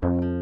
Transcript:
Bye.